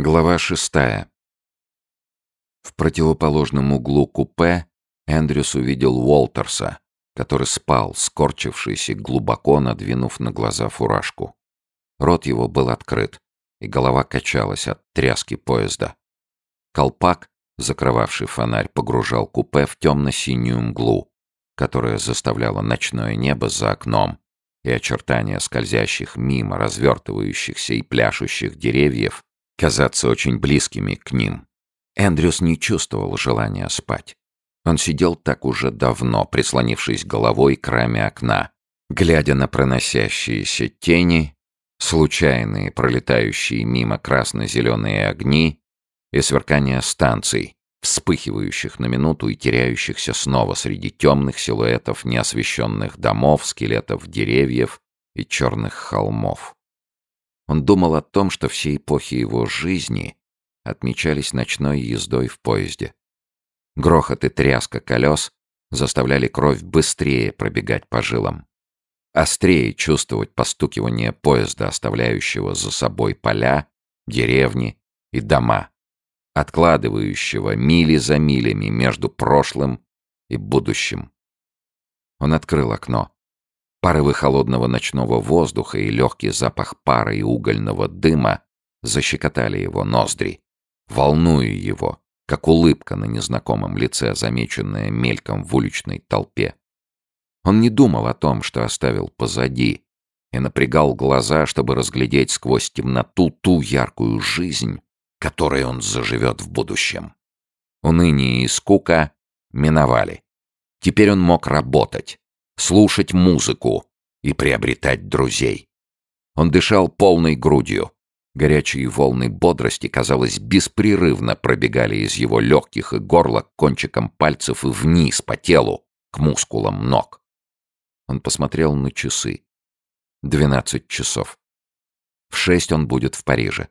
Глава шестая. В противоположном углу купе Эндрюс увидел Уолтерса, который спал, скорчившийся, глубоко надвинув на глаза фуражку. Рот его был открыт, и голова качалась от тряски поезда. Колпак, закрывавший фонарь, погружал купе в темно-синюю мглу, которая заставляла ночное небо за окном и очертания скользящих мимо развертывающихся и пляшущих деревьев казаться очень близкими к ним. Эндрюс не чувствовал желания спать. Он сидел так уже давно, прислонившись головой к раме окна, глядя на проносящиеся тени, случайные пролетающие мимо красно-зеленые огни и сверкание станций, вспыхивающих на минуту и теряющихся снова среди темных силуэтов неосвещенных домов, скелетов деревьев и черных холмов. Он думал о том, что все эпохи его жизни отмечались ночной ездой в поезде. Грохот и тряска колес заставляли кровь быстрее пробегать по жилам. Острее чувствовать постукивание поезда, оставляющего за собой поля, деревни и дома, откладывающего мили за милями между прошлым и будущим. Он открыл окно. Порывы холодного ночного воздуха и легкий запах пара и угольного дыма защекотали его ноздри, волнуя его, как улыбка на незнакомом лице, замеченная мельком в уличной толпе. Он не думал о том, что оставил позади, и напрягал глаза, чтобы разглядеть сквозь темноту ту яркую жизнь, которой он заживет в будущем. Уныние и скука миновали. Теперь он мог работать, слушать музыку и приобретать друзей. Он дышал полной грудью. Горячие волны бодрости, казалось, беспрерывно пробегали из его легких и горла к кончикам пальцев и вниз по телу, к мускулам ног. Он посмотрел на часы. Двенадцать часов. В шесть он будет в Париже.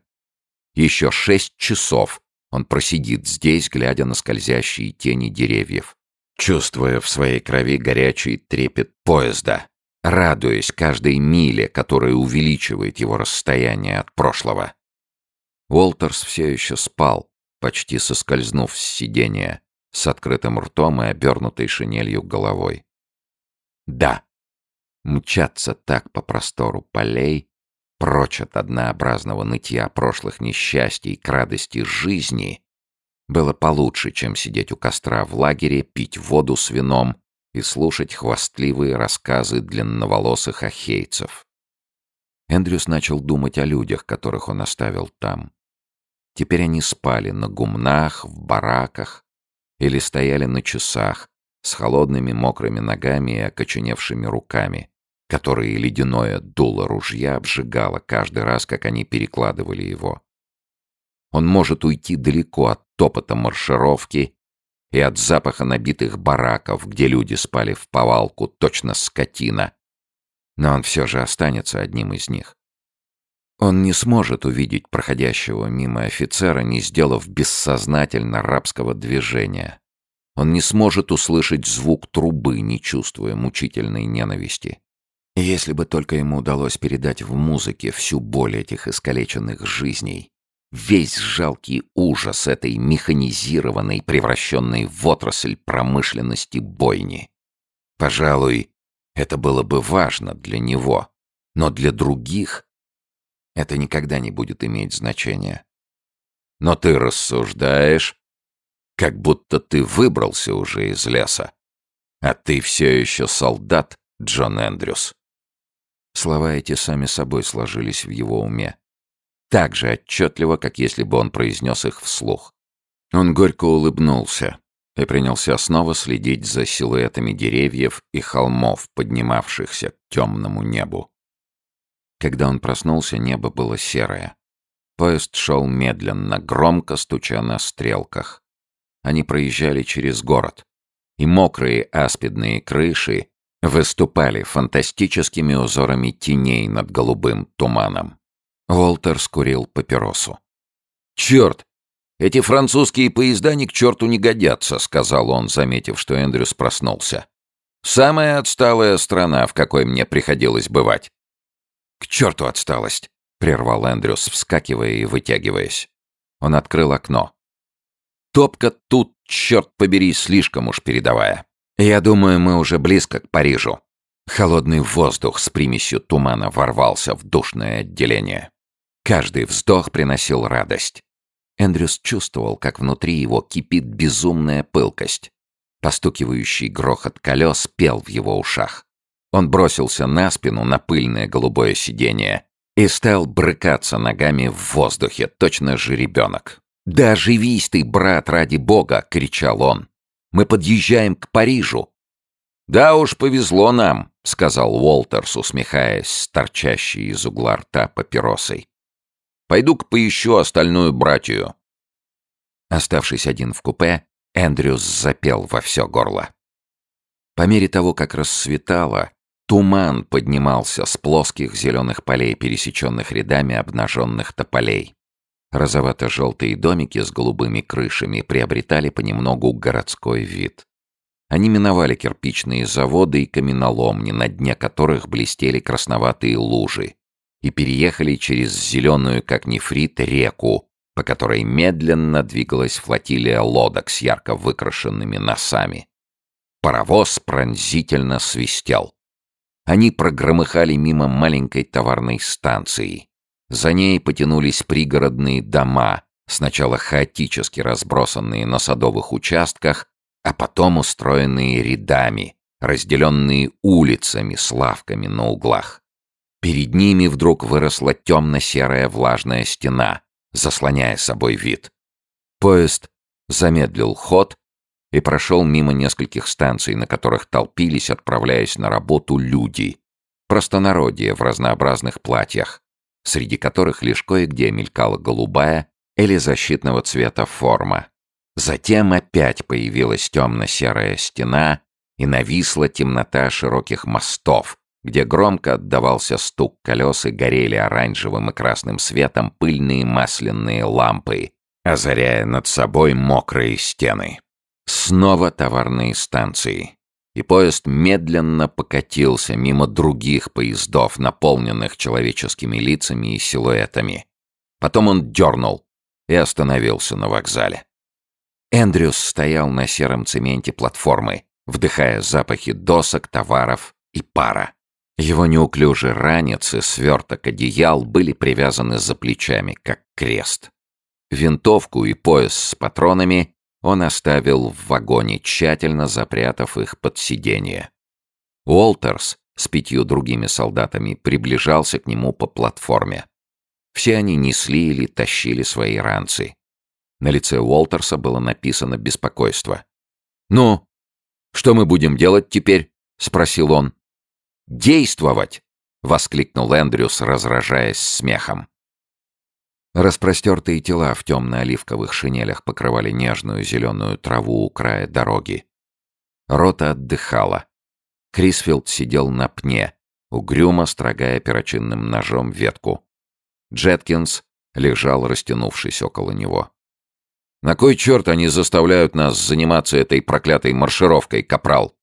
Еще шесть часов он просидит здесь, глядя на скользящие тени деревьев чувствуя в своей крови горячий трепет поезда, радуясь каждой миле, которая увеличивает его расстояние от прошлого. Уолтерс все еще спал, почти соскользнув с сиденья, с открытым ртом и обернутой шинелью головой. Да, мчаться так по простору полей, прочь от однообразного нытья прошлых несчастий к радости жизни, было получше, чем сидеть у костра в лагере, пить воду с вином и слушать хвастливые рассказы длинноволосых ахейцев. Эндрюс начал думать о людях, которых он оставил там. Теперь они спали на гумнах, в бараках или стояли на часах с холодными мокрыми ногами и окоченевшими руками, которые ледяное дуло ружья обжигало каждый раз, как они перекладывали его. Он может уйти далеко от топота маршировки и от запаха набитых бараков, где люди спали в повалку, точно скотина. Но он все же останется одним из них. Он не сможет увидеть проходящего мимо офицера, не сделав бессознательно рабского движения. Он не сможет услышать звук трубы, не чувствуя мучительной ненависти. Если бы только ему удалось передать в музыке всю боль этих искалеченных жизней, весь жалкий ужас этой механизированной, превращенной в отрасль промышленности бойни. Пожалуй, это было бы важно для него, но для других это никогда не будет иметь значения. Но ты рассуждаешь, как будто ты выбрался уже из леса, а ты все еще солдат, Джон Эндрюс. Слова эти сами собой сложились в его уме так же отчетливо, как если бы он произнес их вслух. Он горько улыбнулся и принялся снова следить за силуэтами деревьев и холмов, поднимавшихся к темному небу. Когда он проснулся, небо было серое. Поезд шел медленно, громко стуча на стрелках. Они проезжали через город, и мокрые аспидные крыши выступали фантастическими узорами теней над голубым туманом. Уолтер скурил папиросу. «Черт! Эти французские поезда ни к черту не годятся», — сказал он, заметив, что Эндрюс проснулся. «Самая отсталая страна, в какой мне приходилось бывать». «К черту отсталость!» — прервал Эндрюс, вскакивая и вытягиваясь. Он открыл окно. Топка тут, черт побери, слишком уж передовая. Я думаю, мы уже близко к Парижу. Холодный воздух с примесью тумана ворвался в душное отделение. Каждый вздох приносил радость. Эндрюс чувствовал, как внутри его кипит безумная пылкость. Постукивающий грохот колес пел в его ушах. Он бросился на спину на пыльное голубое сиденье и стал брыкаться ногами в воздухе, точно жеребенок. «Да оживись ты, брат, ради бога!» — кричал он. «Мы подъезжаем к Парижу!» «Да уж, повезло нам», — сказал Уолтерс, усмехаясь с торчащей из угла рта папиросой. «Пойду-ка поищу остальную братью». Оставшись один в купе, Эндрюс запел во все горло. По мере того, как рассветало, туман поднимался с плоских зеленых полей, пересеченных рядами обнаженных тополей. Розовато-желтые домики с голубыми крышами приобретали понемногу городской вид. Они миновали кирпичные заводы и каменоломни, на дне которых блестели красноватые лужи, и переехали через зеленую, как нефрит, реку, по которой медленно двигалась флотилия лодок с ярко выкрашенными носами. Паровоз пронзительно свистел. Они прогромыхали мимо маленькой товарной станции. За ней потянулись пригородные дома, сначала хаотически разбросанные на садовых участках, а потом устроенные рядами, разделенные улицами с лавками на углах. Перед ними вдруг выросла темно-серая влажная стена, заслоняя собой вид. Поезд замедлил ход и прошел мимо нескольких станций, на которых толпились, отправляясь на работу люди, простонародье в разнообразных платьях, среди которых лишь кое-где мелькала голубая или защитного цвета форма. Затем опять появилась темно-серая стена и нависла темнота широких мостов, где громко отдавался стук колес и горели оранжевым и красным светом пыльные масляные лампы, озаряя над собой мокрые стены. Снова товарные станции и поезд медленно покатился мимо других поездов, наполненных человеческими лицами и силуэтами. Потом он дернул и остановился на вокзале. Эндрюс стоял на сером цементе платформы, вдыхая запахи досок, товаров и пара. Его неуклюжий ранец и сверток одеял были привязаны за плечами, как крест. Винтовку и пояс с патронами он оставил в вагоне, тщательно запрятав их под сиденье. Уолтерс с пятью другими солдатами приближался к нему по платформе. Все они несли или тащили свои ранцы. На лице Уолтерса было написано беспокойство. «Ну, что мы будем делать теперь?» — спросил он. «Действовать!» — воскликнул Эндрюс, разражаясь смехом. Распростертые тела в темно-оливковых шинелях покрывали нежную зеленую траву у края дороги. Рота отдыхала. Крисфилд сидел на пне, угрюмо строгая перочинным ножом ветку. Джеткинс лежал, растянувшись около него. «На кой черт они заставляют нас заниматься этой проклятой маршировкой, капрал?»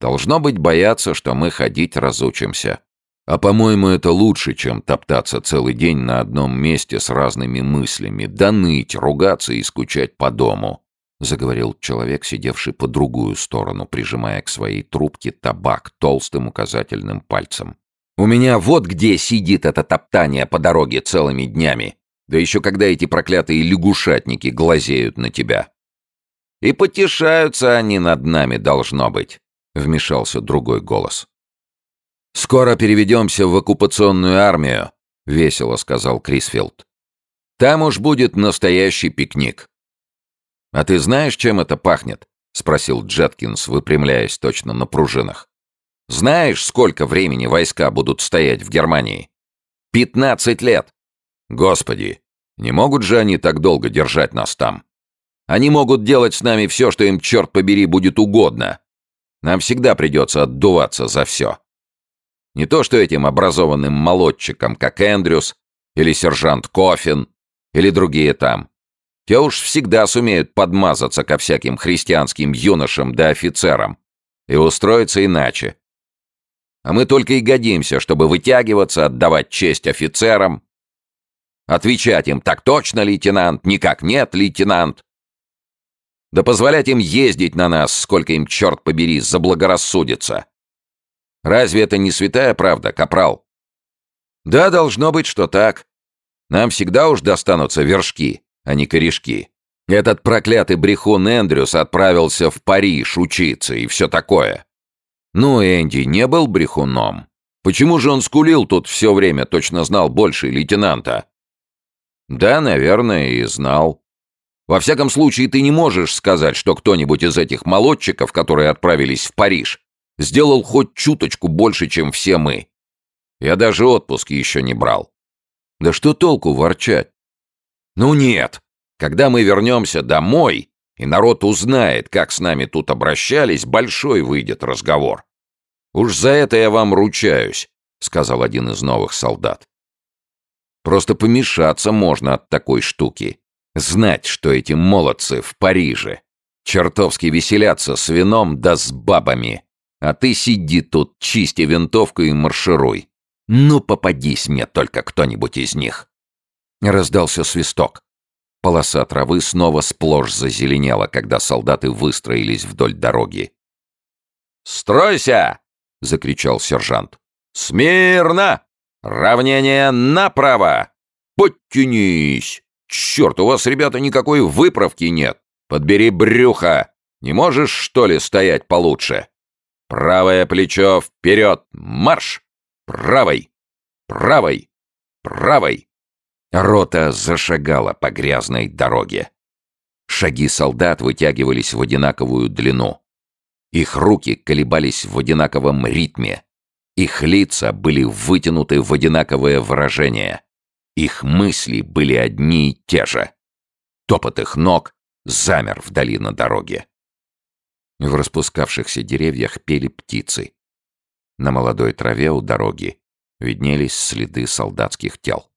«Должно быть, боятся, что мы ходить разучимся. А по-моему, это лучше, чем топтаться целый день на одном месте с разными мыслями, да ныть, ругаться и скучать по дому», — заговорил человек, сидевший по другую сторону, прижимая к своей трубке табак толстым указательным пальцем. «У меня вот где сидит это топтание по дороге целыми днями, да еще когда эти проклятые лягушатники глазеют на тебя». «И потешаются они над нами, должно быть», — вмешался другой голос. «Скоро переведемся в оккупационную армию», — весело сказал Крисфилд. «Там уж будет настоящий пикник». «А ты знаешь, чем это пахнет?» — спросил Джеткинс, выпрямляясь точно на пружинах. «Знаешь, сколько времени войска будут стоять в Германии? Пятнадцать лет! Господи, не могут же они так долго держать нас там? Они могут делать с нами все, что им, черт побери, будет угодно. Нам всегда придется отдуваться за все. Не то что этим образованным молодчикам, как Эндрюс или сержант Кофин или другие там. Те уж всегда сумеют подмазаться ко всяким христианским юношам да офицерам и устроиться иначе. А мы только и годимся, чтобы вытягиваться, отдавать честь офицерам. Отвечать им «Так точно, лейтенант!» «Никак нет, лейтенант!» Да позволять им ездить на нас, сколько им, черт побери, заблагорассудится. Разве это не святая правда, капрал? Да, должно быть, что так. Нам всегда уж достанутся вершки, а не корешки. Этот проклятый брехун Эндрюс отправился в Париж учиться и все такое. Ну, Энди не был брехуном. Почему же он скулил тут все время, точно знал больше лейтенанта? Да, наверное, и знал. Во всяком случае, ты не можешь сказать, что кто-нибудь из этих молодчиков, которые отправились в Париж, сделал хоть чуточку больше, чем все мы. Я даже отпуск еще не брал. Да что толку ворчать? Ну нет, когда мы вернемся домой, и народ узнает, как с нами тут обращались, большой выйдет разговор. Уж за это я вам ручаюсь, сказал один из новых солдат. Просто помешаться можно от такой штуки. Знать, что эти молодцы в Париже чертовски веселятся с вином да с бабами. А ты сиди тут, чисти винтовку и маршируй. Ну, попадись мне только кто-нибудь из них. Раздался свисток. Полоса травы снова сплошь зазеленела, когда солдаты выстроились вдоль дороги. «Стройся!» — закричал сержант. «Смирно! Равнение направо! Подтянись! «Черт, у вас, ребята, никакой выправки нет! Подбери брюхо! Не можешь, что ли, стоять получше? Правое плечо вперед! Марш! Правой! Правой! Правой!» Рота зашагала по грязной дороге. Шаги солдат вытягивались в одинаковую длину. Их руки колебались в одинаковом ритме. Их лица были вытянуты в одинаковое выражение. Их мысли были одни и те же. Топот их ног замер вдали на дороге. В распускавшихся деревьях пели птицы. На молодой траве у дороги виднелись следы солдатских тел.